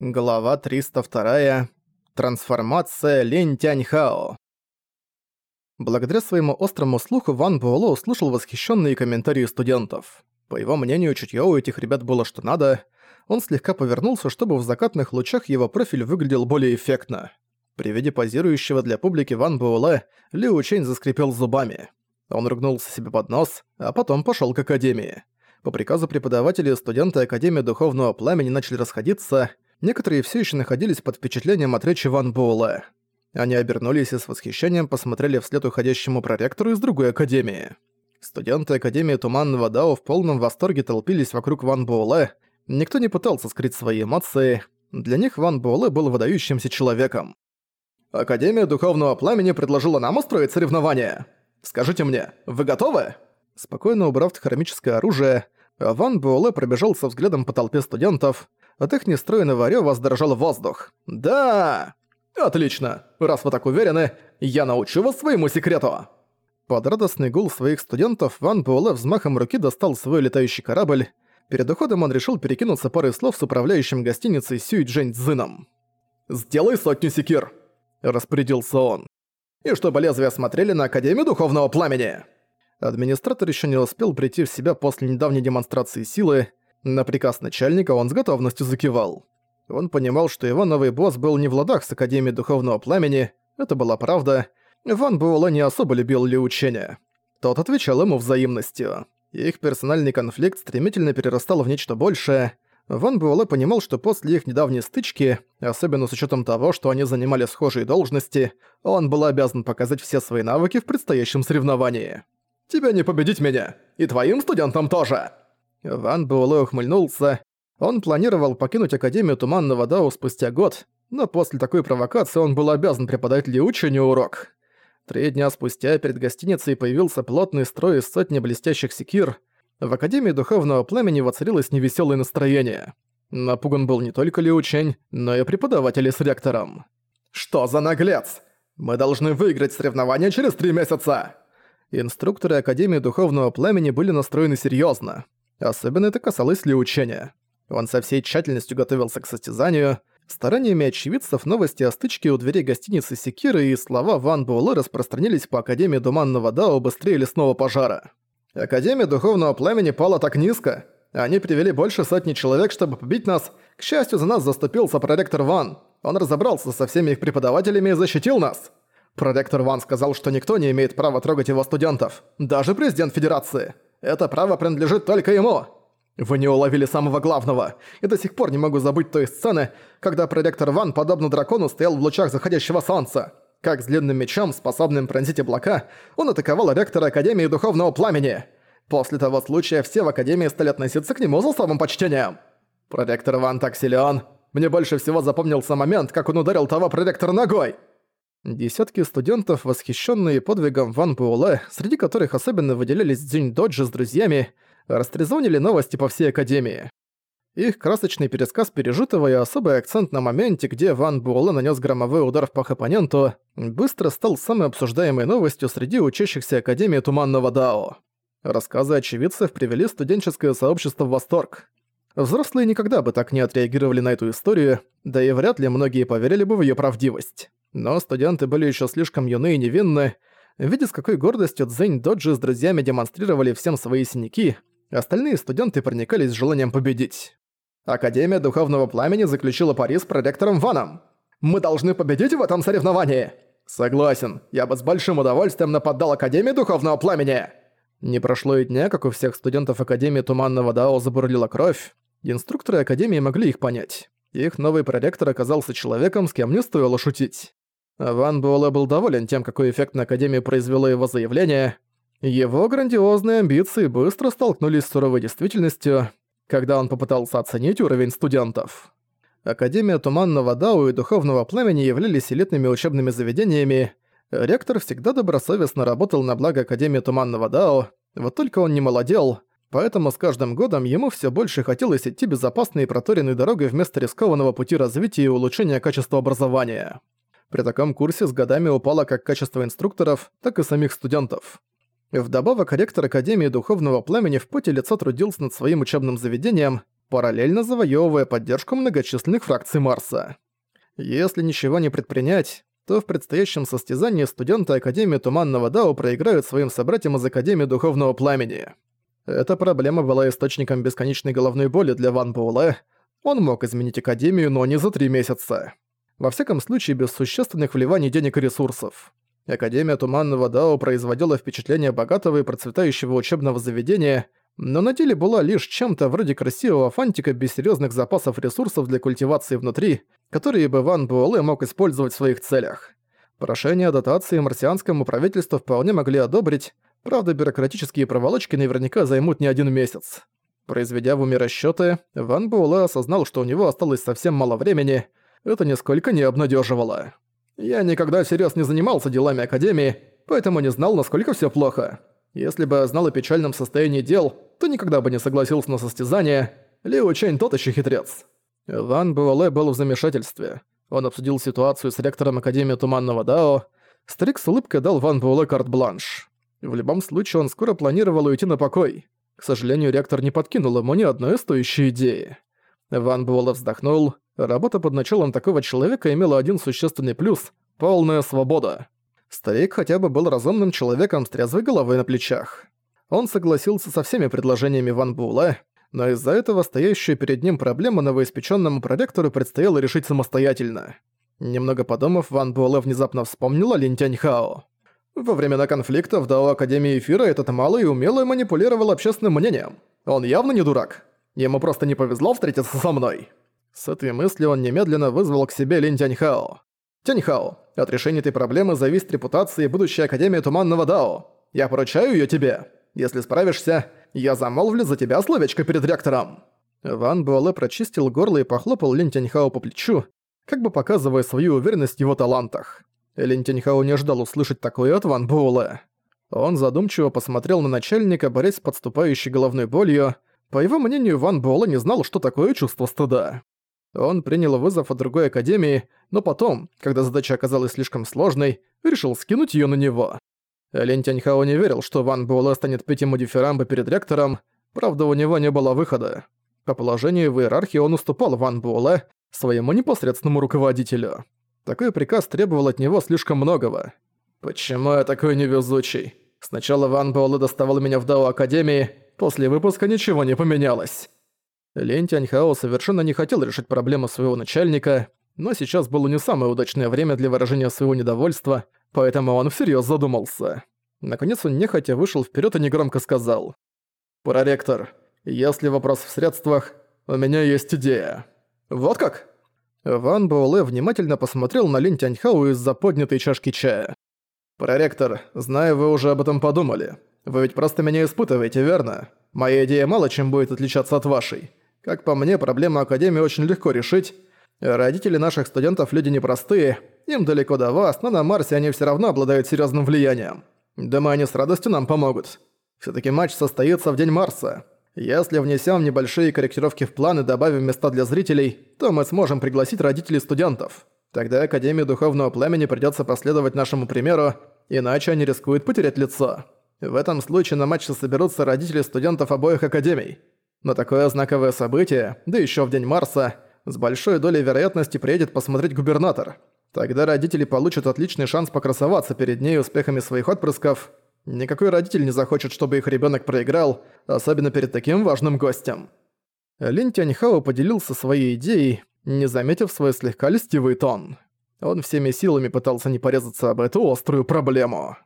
Глава 302. Трансформация Линь Тяньхао. Благодаря своему острому слуху Ван Буэлло услышал восхищенные комментарии студентов. По его мнению, чутьё у этих ребят было что надо. Он слегка повернулся, чтобы в закатных лучах его профиль выглядел более эффектно. При виде позирующего для публики Ван Буэлэ, Лиу Чэнь заскрипел зубами. Он ругнулся себе под нос, а потом пошёл к Академии. По приказу преподавателей студенты Академии Духовного Пламени начали расходиться – Некоторые все еще находились под впечатлением от речи Ван Буэлла. Они обернулись и с восхищением посмотрели вслед уходящему проректору из другой академии. Студенты Академии Туманного Дао в полном восторге толпились вокруг Ван Буэлэ. Никто не пытался скрыть свои эмоции. Для них Ван Буэлэ был выдающимся человеком. «Академия Духовного Пламени предложила нам устроить соревнование. Скажите мне, вы готовы?» Спокойно убрав хромическое оружие, Ван Буэлэ пробежался взглядом по толпе студентов, от их нестроенного рёва задрожал воздух. «Да! Отлично! Раз вы так уверены, я научу вас своему секрету!» Под радостный гул своих студентов Ван Буэлэ взмахом руки достал свой летающий корабль. Перед уходом он решил перекинуться парой слов с управляющим гостиницей Сюй Джэнь Цзином. «Сделай сотню секир!» – распорядился он. «И чтобы лезвия смотрели на Академию Духовного Пламени!» Администратор еще не успел прийти в себя после недавней демонстрации силы, на приказ начальника он с готовностью закивал. Он понимал, что его новый босс был не в ладах с Академией Духовного Пламени, это была правда. Ван Буэлэ не особо любил Ли Ученя. Тот отвечал ему взаимностью. Их персональный конфликт стремительно перерастал в нечто большее. Ван Буэлэ понимал, что после их недавней стычки, особенно с учетом того, что они занимали схожие должности, он был обязан показать все свои навыки в предстоящем соревновании. «Тебя не победить меня! И твоим студентам тоже!» Ван Буэлэ ухмыльнулся. Он планировал покинуть Академию Туманного Дао спустя год, но после такой провокации он был обязан преподать Лиученю урок. Три дня спустя перед гостиницей появился плотный строй из сотни блестящих секир. В Академии Духовного Племени воцарилось невеселое настроение. Напуган был не только Лиучень, но и преподаватели с ректором. «Что за наглец? Мы должны выиграть соревнования через три месяца!» Инструкторы Академии Духовного Племени были настроены серьезно. Особенно это касалось Ли Учения. Он со всей тщательностью готовился к состязанию. Стараниями очевидцев новости о стычке у дверей гостиницы Секиры и слова Ван Буэлэ распространились по Академии Туманного Дао быстрее лесного пожара. Академия Духовного Пламени пала так низко. Они привели больше сотни человек, чтобы побить нас. К счастью, за нас заступился проректор Ван. Он разобрался со всеми их преподавателями и защитил нас. Проректор Ван сказал, что никто не имеет права трогать его студентов. Даже президент Федерации. Это право принадлежит только ему. Вы не уловили самого главного. И до сих пор не могу забыть той сцены, когда проректор Ван, подобно дракону, стоял в лучах заходящего солнца. Как с длинным мечом, способным пронзить облака, он атаковал ректора Академии Духовного Пламени. После того случая все в Академии стали относиться к нему за слабым почтением. Проректор Ван так силен. Мне больше всего запомнился момент, как он ударил того проректора ногой. Десятки студентов, восхищенные подвигом Ван Буэлэ, среди которых особенно выделялись Дзюнь Доджи с друзьями, растрезвонили новости по всей Академии. Их красочный пересказ пережитого и особый акцент на моменте, где Ван Буэлэ нанес громовой удар в пах оппоненту, быстро стал самой обсуждаемой новостью среди учащихся Академии Туманного Дао. Рассказы очевидцев привели студенческое сообщество в восторг. Взрослые никогда бы так не отреагировали на эту историю, да и вряд ли многие поверили бы в ее правдивость. Но студенты были еще слишком юны и невинны. Видя, с какой гордостью Цзэнь Доджи с друзьями демонстрировали всем свои синяки, остальные студенты проникались желанием победить. Академия Духовного Пламени заключила пари с проректором Ваном. «Мы должны победить в этом соревновании!» «Согласен, я бы с большим удовольствием нападал Академии Духовного Пламени!» Не прошло и дня, как у всех студентов Академии Туманного Дао забурлила кровь. Инструкторы Академии могли их понять. Их новый проректор оказался человеком, с кем не стоило шутить. Ван Буэлэ был доволен тем, какой эффект на Академии произвело его заявление. Его грандиозные амбиции быстро столкнулись с суровой действительностью, когда он попытался оценить уровень студентов. Академия Туманного Дау и Духовного Пламени являлись элитными учебными заведениями. Ректор всегда добросовестно работал на благо Академии Туманного Дао, вот только он не молодел, поэтому с каждым годом ему все больше хотелось идти безопасной и проторенной дорогой вместо рискованного пути развития и улучшения качества образования. При таком курсе с годами упало как качество инструкторов, так и самих студентов. Вдобавок, ректор Академии Духовного Пламени в поте лица трудился над своим учебным заведением, параллельно завоевывая поддержку многочисленных фракций Марса. Если ничего не предпринять, то в предстоящем состязании студенты Академии Туманного Дао проиграют своим собратьям из Академии Духовного Пламени. Эта проблема была источником бесконечной головной боли для Ван Буэлэ. Он мог изменить Академию, но не за три месяца. Во всяком случае, без существенных вливаний денег и ресурсов. Академия Туманного Дао производила впечатление богатого и процветающего учебного заведения, но на деле была лишь чем-то вроде красивого фантика без серьезных запасов ресурсов для культивации внутри, которые бы Ван Буэлэ мог использовать в своих целях. Прошение о дотации марсианскому правительству вполне могли одобрить, правда бюрократические проволочки наверняка займут не один месяц. Произведя в уме расчёты, Ван Буэлэ осознал, что у него осталось совсем мало времени, это нисколько не обнадеживало. «Я никогда всерьез не занимался делами Академии, поэтому не знал, насколько все плохо. Если бы знал о печальном состоянии дел, то никогда бы не согласился на состязание. Лиу Чэнь тот еще хитрец». Ван Буэлэ был в замешательстве. Он обсудил ситуацию с ректором Академии Туманного Дао. Старик с улыбкой дал Ван Буэлэ карт-бланш. В любом случае, он скоро планировал уйти на покой. К сожалению, ректор не подкинул ему ни одной стоящей идеи. Ван Буэлэ вздохнул. Работа под началом такого человека имела один существенный плюс — полная свобода. Старик хотя бы был разумным человеком с трезвой головой на плечах. Он согласился со всеми предложениями Ван Буэлэ, но из-за этого стоящую перед ним проблему новоиспечённому проректору предстояло решить самостоятельно. Немного подумав, Ван Буэлэ внезапно вспомнил о Лин Тяньхао. Во времена конфликта в Дао Академии Эфира этот малый умело манипулировал общественным мнением. Он явно не дурак. Ему просто не повезло встретиться со мной. С этой мыслью он немедленно вызвал к себе Лин Тяньхао. «Тяньхао, от решения этой проблемы зависит репутация и будущее Академии Туманного Дао. Я поручаю её тебе. Если справишься, я замолвлю за тебя словечко перед ректором». Ван Буэлэ прочистил горло и похлопал Лин Тяньхао по плечу, как бы показывая свою уверенность в его талантах. Лин Тяньхао не ждал услышать такое от Ван Буэлэ. Он задумчиво посмотрел на начальника, борясь с подступающей головной болью. По его мнению, Ван Буэлэ не знал, что такое чувство стыда. Он принял вызов от другой академии, но потом, когда задача оказалась слишком сложной, решил скинуть её на него. Лин Тяньхао не верил, что Ван Буэлэ станет пить ему дифирамбы перед ректором, правда, у него не было выхода. По положению в иерархии он уступал Ван Буэлэ, своему непосредственному руководителю. Такой приказ требовал от него слишком многого. «Почему я такой невезучий? Сначала Ван Буэлэ доставал меня в Дао Академии, после выпуска ничего не поменялось». Лин Тяньхао совершенно не хотел решить проблему своего начальника, но сейчас было не самое удачное время для выражения своего недовольства, поэтому он всерьез задумался. Наконец он нехотя вышел вперед и негромко сказал. «Проректор, если вопрос в средствах, у меня есть идея». «Вот как?» Ван Буэлэ внимательно посмотрел на Лин Тяньхау из-за поднятой чашки чая. «Проректор, знаю, вы уже об этом подумали. Вы ведь просто меня испытываете, верно? Моя идея мало чем будет отличаться от вашей. Как по мне, проблему Академии очень легко решить, Родители наших студентов люди непростые, им далеко до вас, но на Марсе они все равно обладают серьезным влиянием. Думаю, они с радостью нам помогут. все таки матч состоится в День Марса. Если внесем небольшие корректировки в план и добавим места для зрителей, то мы сможем пригласить родителей студентов. Тогда Академии Духовного Племени придется последовать нашему примеру, иначе они рискуют потерять лицо. В этом случае на матче соберутся родители студентов обоих академий. Но такое знаковое событие, да еще в День Марса – с большой долей вероятности приедет посмотреть губернатор. Тогда родители получат отличный шанс покрасоваться перед ней успехами своих отпрысков. Никакой родитель не захочет, чтобы их ребенок проиграл, особенно перед таким важным гостем. Лин Тяньхао поделился своей идеей, не заметив свой слегка льстивый тон. Он всеми силами пытался не порезаться об эту острую проблему.